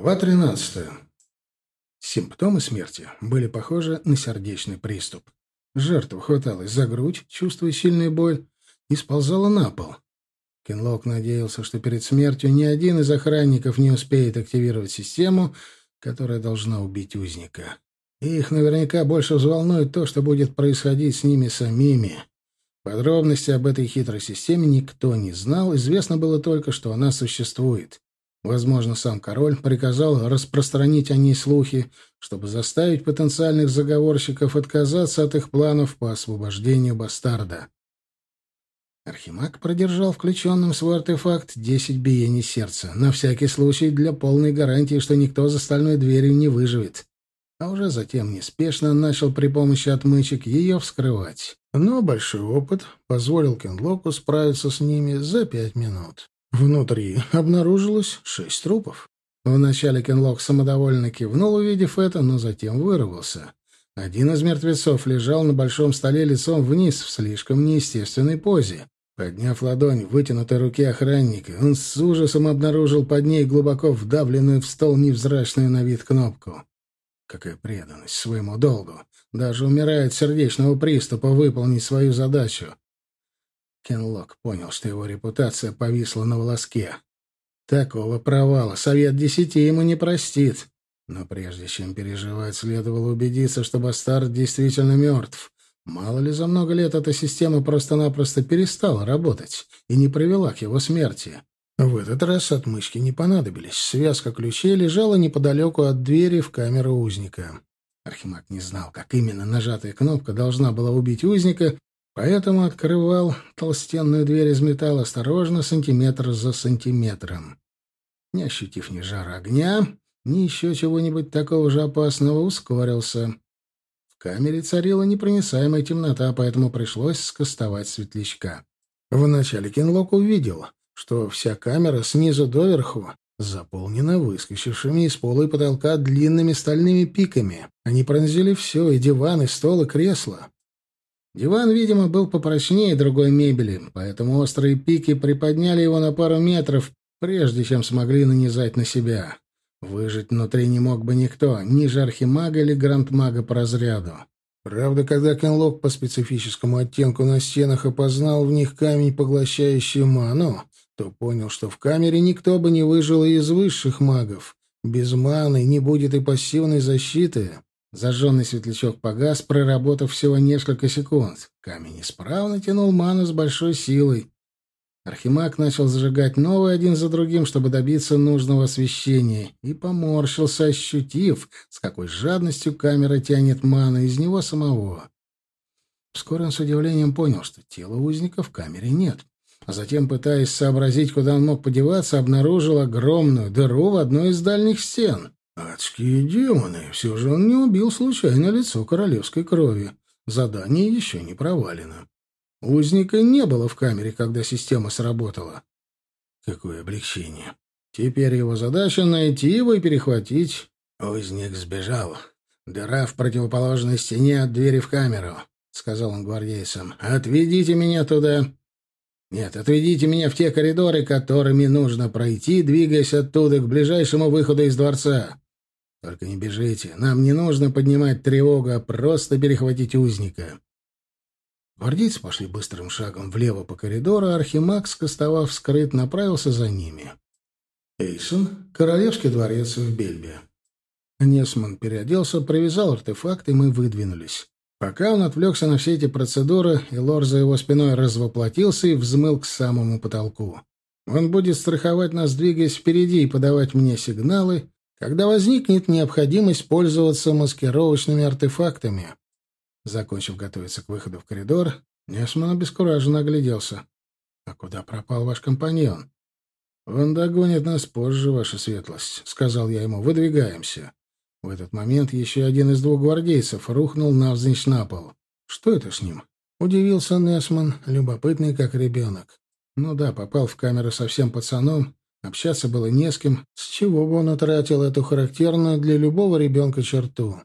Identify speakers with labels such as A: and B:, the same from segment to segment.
A: Глава 13. Симптомы смерти были похожи на сердечный приступ. Жертва хваталась за грудь, чувствуя сильную боль, и сползала на пол. Кенлок надеялся, что перед смертью ни один из охранников не успеет активировать систему, которая должна убить узника. И их наверняка больше взволнует то, что будет происходить с ними самими. Подробности об этой хитрой системе никто не знал, известно было только, что она существует. Возможно, сам король приказал распространить о ней слухи, чтобы заставить потенциальных заговорщиков отказаться от их планов по освобождению бастарда. Архимаг продержал включенным свой артефакт десять биений сердца, на всякий случай для полной гарантии, что никто за стальной дверью не выживет. А уже затем неспешно начал при помощи отмычек ее вскрывать. Но большой опыт позволил Кенлоку справиться с ними за пять минут. Внутри обнаружилось шесть трупов. Вначале Кенлок самодовольно кивнул, увидев это, но затем вырвался. Один из мертвецов лежал на большом столе лицом вниз в слишком неестественной позе. Подняв ладонь в вытянутой руке охранника, он с ужасом обнаружил под ней глубоко вдавленную в стол невзрачную на вид кнопку. Какая преданность своему долгу! Даже умирает сердечного приступа выполнить свою задачу. Кенлок понял, что его репутация повисла на волоске. Такого провала Совет Десяти ему не простит. Но прежде чем переживать, следовало убедиться, что бастард действительно мертв. Мало ли, за много лет эта система просто-напросто перестала работать и не привела к его смерти. В этот раз отмычки не понадобились. Связка ключей лежала неподалеку от двери в камеру узника. Архимаг не знал, как именно нажатая кнопка должна была убить узника, Поэтому открывал толстенную дверь из металла осторожно, сантиметр за сантиметром. Не ощутив ни жара огня, ни еще чего-нибудь такого же опасного, ускорился. В камере царила непроницаемая темнота, поэтому пришлось скостовать светлячка. Вначале Кинлок увидел, что вся камера снизу доверху заполнена выскочившими из пола и потолка длинными стальными пиками. Они пронзили все, и диван, и стол, и кресло. Диван, видимо, был попрочнее другой мебели, поэтому острые пики приподняли его на пару метров, прежде чем смогли нанизать на себя. Выжить внутри не мог бы никто, ни же архимага или грандмага по разряду. Правда, когда Кенлок по специфическому оттенку на стенах опознал в них камень, поглощающий ману, то понял, что в камере никто бы не выжил и из высших магов. Без маны не будет и пассивной защиты. Зажженный светлячок погас, проработав всего несколько секунд. Камень исправно тянул ману с большой силой. Архимаг начал зажигать новые один за другим, чтобы добиться нужного освещения, и поморщился, ощутив, с какой жадностью камера тянет ману из него самого. Вскоре он с удивлением понял, что тела узника в камере нет. А затем, пытаясь сообразить, куда он мог подеваться, обнаружил огромную дыру в одной из дальних стен. Адские демоны! Все же он не убил случайно лицо королевской крови. Задание еще не провалено. Узника не было в камере, когда система сработала. Какое облегчение. Теперь его задача — найти его и перехватить. Узник сбежал. Дыра в противоположной стене от двери в камеру, — сказал он гвардейцам. «Отведите меня туда». «Нет, отведите меня в те коридоры, которыми нужно пройти, двигаясь оттуда к ближайшему выходу из дворца. Только не бежите. Нам не нужно поднимать тревогу, а просто перехватить узника. Гвардейцы пошли быстрым шагом влево по коридору, а Архимаг, скостовав скрыт, направился за ними. Эйсон, Королевский дворец в Бельбе. Несман переоделся, привязал артефакт, и мы выдвинулись. Пока он отвлекся на все эти процедуры, и лор за его спиной развоплотился и взмыл к самому потолку. Он будет страховать нас, двигаясь впереди, и подавать мне сигналы, когда возникнет необходимость пользоваться маскировочными артефактами. Закончив готовиться к выходу в коридор, Несман обескураженно огляделся. «А куда пропал ваш компаньон?» «Он догонит нас позже, ваша светлость», — сказал я ему. «Выдвигаемся». В этот момент еще один из двух гвардейцев рухнул навзничь на пол. «Что это с ним?» — удивился Несман, любопытный как ребенок. «Ну да, попал в камеру совсем пацаном, Общаться было не с кем, с чего бы он утратил эту характерную для любого ребенка черту.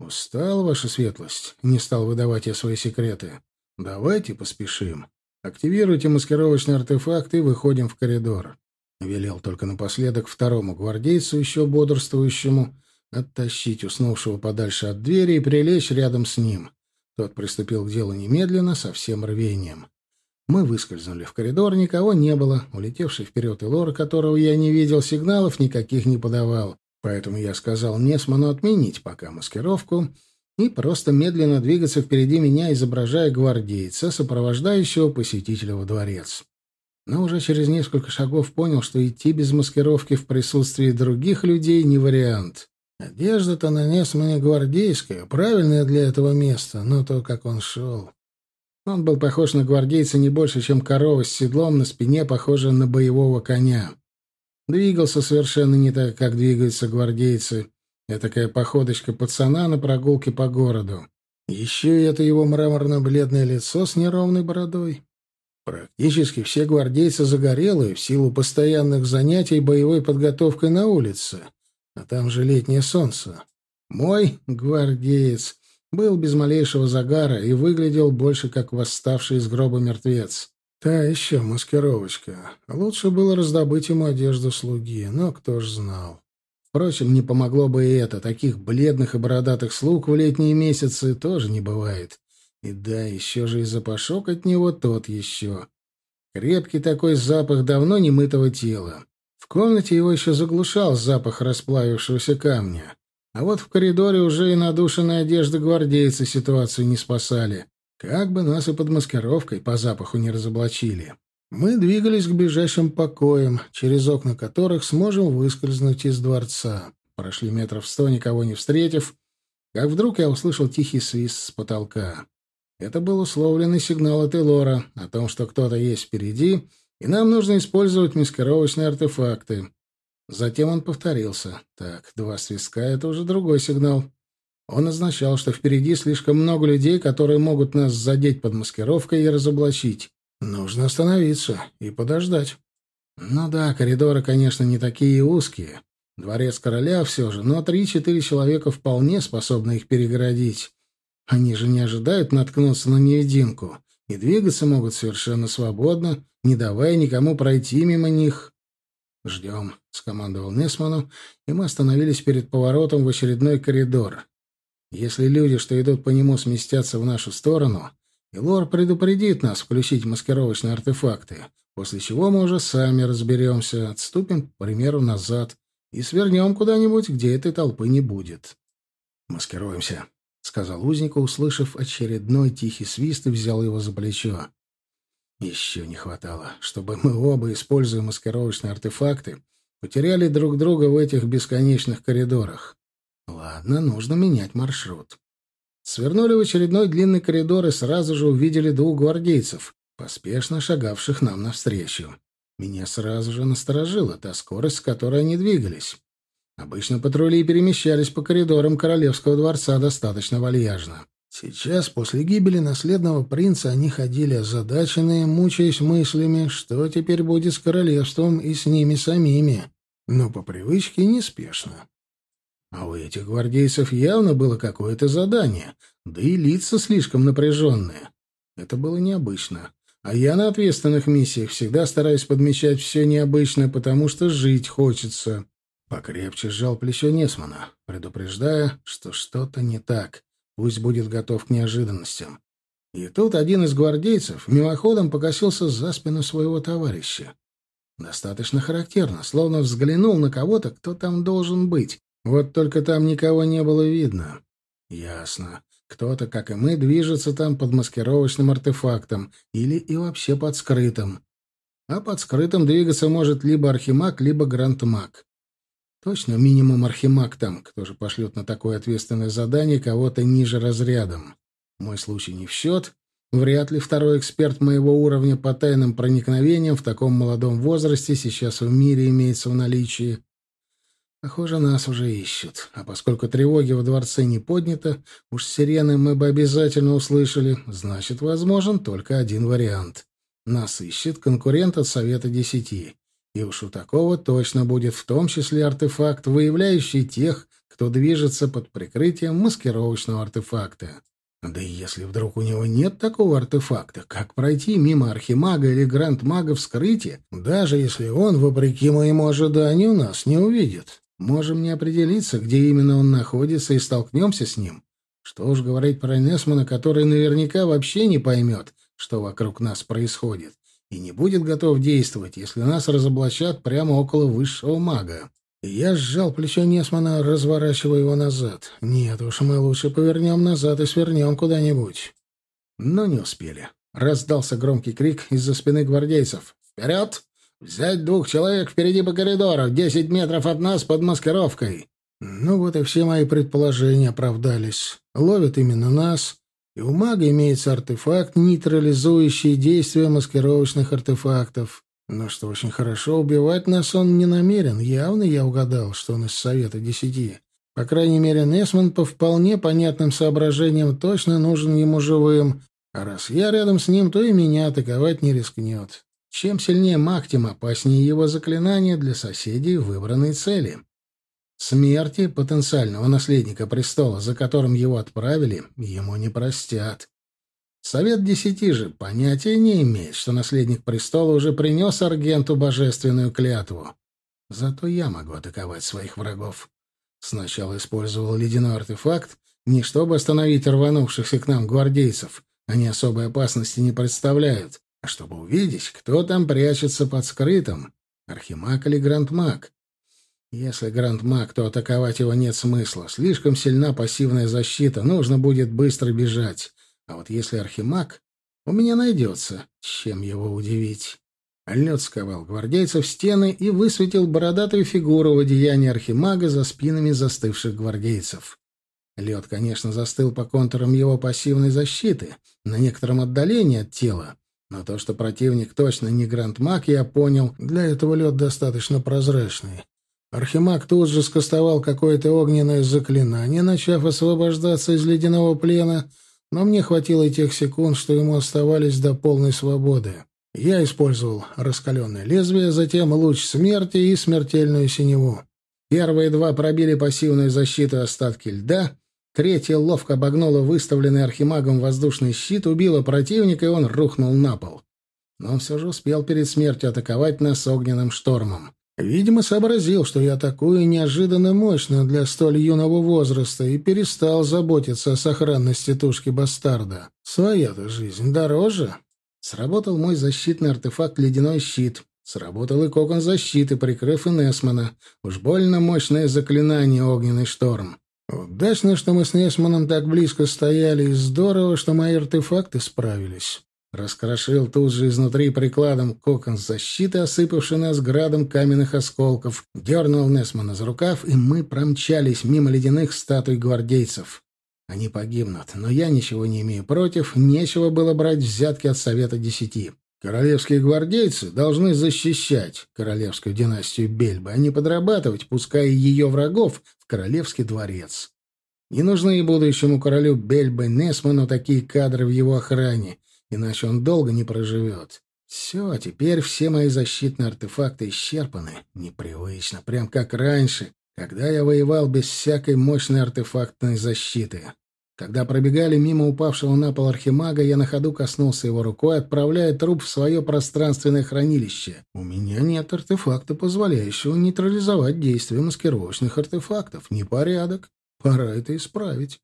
A: «Устал, ваша светлость?» — не стал выдавать я свои секреты. «Давайте поспешим. Активируйте маскировочный артефакт и выходим в коридор». Велел только напоследок второму гвардейцу, еще бодрствующему, оттащить уснувшего подальше от двери и прилечь рядом с ним. Тот приступил к делу немедленно, со всем рвением. Мы выскользнули в коридор, никого не было. Улетевший вперед Илор, которого я не видел, сигналов никаких не подавал. Поэтому я сказал Несману отменить пока маскировку и просто медленно двигаться впереди меня, изображая гвардейца, сопровождающего посетителя во дворец. Но уже через несколько шагов понял, что идти без маскировки в присутствии других людей не вариант. Одежда-то на Несмане гвардейская, правильная для этого места, но то, как он шел... Он был похож на гвардейца не больше, чем корова с седлом на спине, похожая на боевого коня. Двигался совершенно не так, как двигаются гвардейцы. Этакая походочка пацана на прогулке по городу. Еще и это его мраморно-бледное лицо с неровной бородой. Практически все гвардейцы загорелые в силу постоянных занятий боевой подготовкой на улице. А там же летнее солнце. Мой гвардеец был без малейшего загара и выглядел больше как восставший из гроба мертвец. Та еще маскировочка. Лучше было раздобыть ему одежду слуги, но кто ж знал. Впрочем, не помогло бы и это. Таких бледных и бородатых слуг в летние месяцы тоже не бывает. И да, еще же и запашок от него тот еще. Крепкий такой запах давно немытого тела. В комнате его еще заглушал запах расплавившегося камня. А вот в коридоре уже и надушенная одежда гвардейца ситуацию не спасали. Как бы нас и под маскировкой по запаху не разоблачили. Мы двигались к ближайшим покоям, через окна которых сможем выскользнуть из дворца. Прошли метров сто, никого не встретив, как вдруг я услышал тихий свист с потолка. Это был условленный сигнал от Элора о том, что кто-то есть впереди, и нам нужно использовать маскировочные артефакты. Затем он повторился. Так, два свистка — это уже другой сигнал. Он означал, что впереди слишком много людей, которые могут нас задеть под маскировкой и разоблачить. Нужно остановиться и подождать. Ну да, коридоры, конечно, не такие узкие. Дворец короля все же, но три-четыре человека вполне способны их перегородить. Они же не ожидают наткнуться на невидимку и двигаться могут совершенно свободно, не давая никому пройти мимо них. «Ждем», — скомандовал Несману, и мы остановились перед поворотом в очередной коридор. «Если люди, что идут по нему, сместятся в нашу сторону, и Лор предупредит нас включить маскировочные артефакты, после чего мы уже сами разберемся, отступим, к примеру, назад и свернем куда-нибудь, где этой толпы не будет». «Маскируемся», — сказал узнику, услышав очередной тихий свист, и взял его за плечо. Еще не хватало, чтобы мы оба, используя маскировочные артефакты, потеряли друг друга в этих бесконечных коридорах. Ладно, нужно менять маршрут. Свернули в очередной длинный коридор и сразу же увидели двух гвардейцев, поспешно шагавших нам навстречу. Меня сразу же насторожило та скорость, с которой они двигались. Обычно патрули перемещались по коридорам королевского дворца достаточно вальяжно. Сейчас, после гибели наследного принца, они ходили озадаченные, мучаясь мыслями, что теперь будет с королевством и с ними самими, но по привычке неспешно. А у этих гвардейцев явно было какое-то задание, да и лица слишком напряженные. Это было необычно. А я на ответственных миссиях всегда стараюсь подмечать все необычное, потому что жить хочется. Покрепче сжал плечо Несмана, предупреждая, что что-то не так. Пусть будет готов к неожиданностям. И тут один из гвардейцев мимоходом покосился за спину своего товарища. Достаточно характерно, словно взглянул на кого-то, кто там должен быть. Вот только там никого не было видно. Ясно. Кто-то, как и мы, движется там под маскировочным артефактом или и вообще под скрытым. А под скрытым двигаться может либо архимаг, либо грандмаг. Точно минимум архимаг там, кто же пошлет на такое ответственное задание кого-то ниже разрядом. Мой случай не в счет. Вряд ли второй эксперт моего уровня по тайным проникновениям в таком молодом возрасте сейчас в мире имеется в наличии. Похоже, нас уже ищут. А поскольку тревоги во дворце не поднято, уж сирены мы бы обязательно услышали, значит, возможен только один вариант. Нас ищет конкурент от Совета Десяти. И уж у такого точно будет в том числе артефакт, выявляющий тех, кто движется под прикрытием маскировочного артефакта. Да и если вдруг у него нет такого артефакта, как пройти мимо архимага или гранд-мага вскрытие, даже если он, вопреки моему ожиданию, нас не увидит? Можем не определиться, где именно он находится, и столкнемся с ним. Что уж говорить про Несмана, который наверняка вообще не поймет, что вокруг нас происходит, и не будет готов действовать, если нас разоблачат прямо около высшего мага. Я сжал плечо Несмана, разворачивая его назад. Нет уж, мы лучше повернем назад и свернем куда-нибудь. Но не успели. Раздался громкий крик из-за спины гвардейцев. «Вперед! Взять двух человек впереди по коридору, десять метров от нас под маскировкой!» Ну вот и все мои предположения оправдались. Ловят именно нас, и у мага имеется артефакт, нейтрализующий действие маскировочных артефактов. Но что очень хорошо, убивать нас он не намерен. Явно я угадал, что он из Совета Десяти. По крайней мере, Несман по вполне понятным соображениям точно нужен ему живым. А раз я рядом с ним, то и меня атаковать не рискнет. Чем сильнее маг, тем опаснее его заклинание для соседей выбранной цели. Смерти потенциального наследника престола, за которым его отправили, ему не простят. Совет Десяти же понятия не имеет, что наследник престола уже принес Аргенту божественную клятву. Зато я могу атаковать своих врагов. Сначала использовал ледяной артефакт, не чтобы остановить рванувшихся к нам гвардейцев, они особой опасности не представляют, а чтобы увидеть, кто там прячется под скрытым, архимаг или грандмаг. Если грандмаг, то атаковать его нет смысла, слишком сильна пассивная защита, нужно будет быстро бежать. А вот если архимаг, у меня найдется, чем его удивить. Лед сковал гвардейцев стены и высветил бородатую фигуру в одеянии архимага за спинами застывших гвардейцев. Лед, конечно, застыл по контурам его пассивной защиты, на некотором отдалении от тела. Но то, что противник точно не грандмаг, я понял, для этого лед достаточно прозрачный. Архимаг тут же скостовал какое-то огненное заклинание, начав освобождаться из ледяного плена — но мне хватило и тех секунд, что ему оставались до полной свободы. Я использовал раскаленное лезвие, затем луч смерти и смертельную синеву. Первые два пробили пассивную защиту остатки льда, третья ловко обогнула выставленный архимагом воздушный щит, убила противника, и он рухнул на пол. Но он все же успел перед смертью атаковать нас огненным штормом. Видимо, сообразил, что я атакую неожиданно мощно для столь юного возраста и перестал заботиться о сохранности тушки бастарда. Своя-то жизнь дороже. Сработал мой защитный артефакт «Ледяной щит». Сработал и кокон защиты, прикрыв Инесмана. Уж больно мощное заклинание «Огненный шторм». Удачно, что мы с Несманом так близко стояли, и здорово, что мои артефакты справились. Раскрошил тут же изнутри прикладом кокон защиты, осыпавший нас градом каменных осколков, дернул Несмана за рукав, и мы промчались мимо ледяных статуй гвардейцев. Они погибнут, но я ничего не имею против, нечего было брать взятки от Совета Десяти. Королевские гвардейцы должны защищать королевскую династию Бельбы, а не подрабатывать, пуская ее врагов в королевский дворец. Не нужны и будущему королю Бельбы Несману такие кадры в его охране, иначе он долго не проживет. Все, теперь все мои защитные артефакты исчерпаны. Непривычно, прям как раньше, когда я воевал без всякой мощной артефактной защиты. Когда пробегали мимо упавшего на пол архимага, я на ходу коснулся его рукой, отправляя труп в свое пространственное хранилище. У меня нет артефакта, позволяющего нейтрализовать действие маскировочных артефактов. Непорядок. Пора это исправить.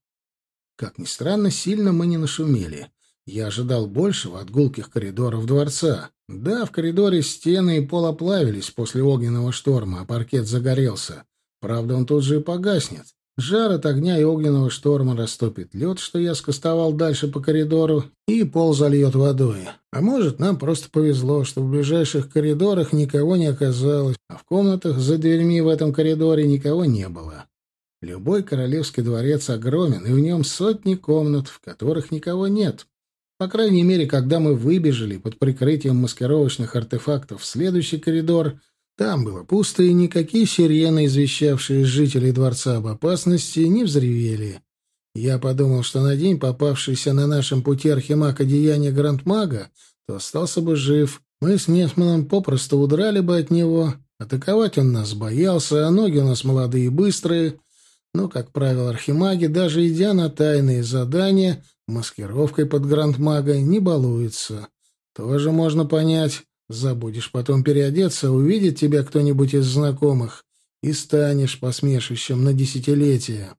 A: Как ни странно, сильно мы не нашумели. Я ожидал большего от гулких коридоров дворца. Да, в коридоре стены и пол оплавились после огненного шторма, а паркет загорелся. Правда, он тут же и погаснет. Жар от огня и огненного шторма растопит лед, что я скостовал дальше по коридору, и пол зальет водой. А может, нам просто повезло, что в ближайших коридорах никого не оказалось, а в комнатах за дверьми в этом коридоре никого не было. Любой королевский дворец огромен, и в нем сотни комнат, в которых никого нет. По крайней мере, когда мы выбежали под прикрытием маскировочных артефактов в следующий коридор, там было пусто, и никакие сирены, извещавшие жителей дворца об опасности, не взревели. Я подумал, что на день попавшийся на нашем пути архимаг одеяния Грандмага, то остался бы жив. Мы с Несманом попросту удрали бы от него. Атаковать он нас боялся, а ноги у нас молодые и быстрые. Но, как правило, архимаги, даже идя на тайные задания, Маскировкой под грандмага не балуется. Тоже можно понять. Забудешь потом переодеться, увидит тебя кто-нибудь из знакомых, и станешь посмешищем на десятилетия.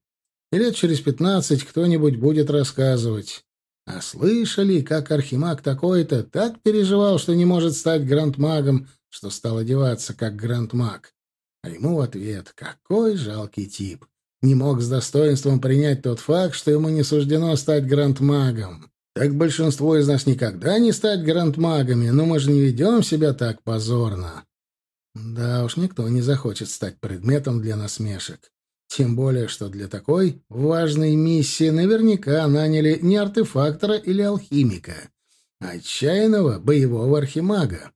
A: И лет через пятнадцать кто-нибудь будет рассказывать. А слышали, как архимаг такой-то так переживал, что не может стать грандмагом, что стал одеваться как грандмаг? А ему в ответ «Какой жалкий тип!» Не мог с достоинством принять тот факт, что ему не суждено стать грандмагом. Так большинство из нас никогда не стать грандмагами, но мы же не ведем себя так позорно. Да уж, никто не захочет стать предметом для насмешек. Тем более, что для такой важной миссии наверняка наняли не артефактора или алхимика, а отчаянного боевого архимага.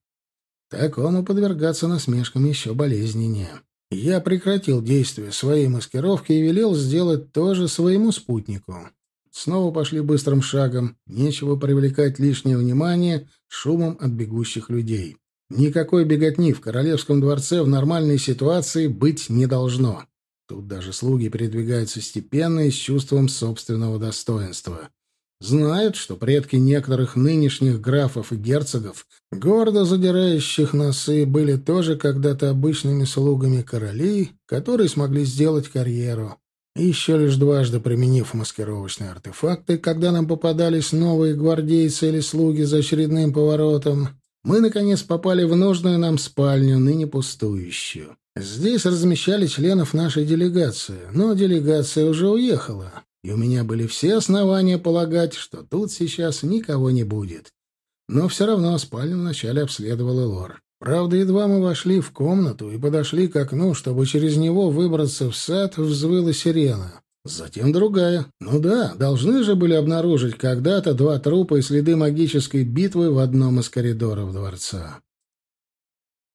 A: Такому подвергаться насмешкам еще болезненнее. Я прекратил действие своей маскировки и велел сделать то же своему спутнику. Снова пошли быстрым шагом. Нечего привлекать лишнее внимание шумом от бегущих людей. Никакой беготни в королевском дворце в нормальной ситуации быть не должно. Тут даже слуги передвигаются степенно и с чувством собственного достоинства. Знают, что предки некоторых нынешних графов и герцогов, гордо задирающих носы, были тоже когда-то обычными слугами королей, которые смогли сделать карьеру. И еще лишь дважды применив маскировочные артефакты, когда нам попадались новые гвардейцы или слуги за очередным поворотом, мы, наконец, попали в нужную нам спальню, ныне пустующую. Здесь размещали членов нашей делегации, но делегация уже уехала и у меня были все основания полагать, что тут сейчас никого не будет. Но все равно спальню вначале обследовал Элор. Правда, едва мы вошли в комнату и подошли к окну, чтобы через него выбраться в сад, взвыла сирена. Затем другая. Ну да, должны же были обнаружить когда-то два трупа и следы магической битвы в одном из коридоров дворца.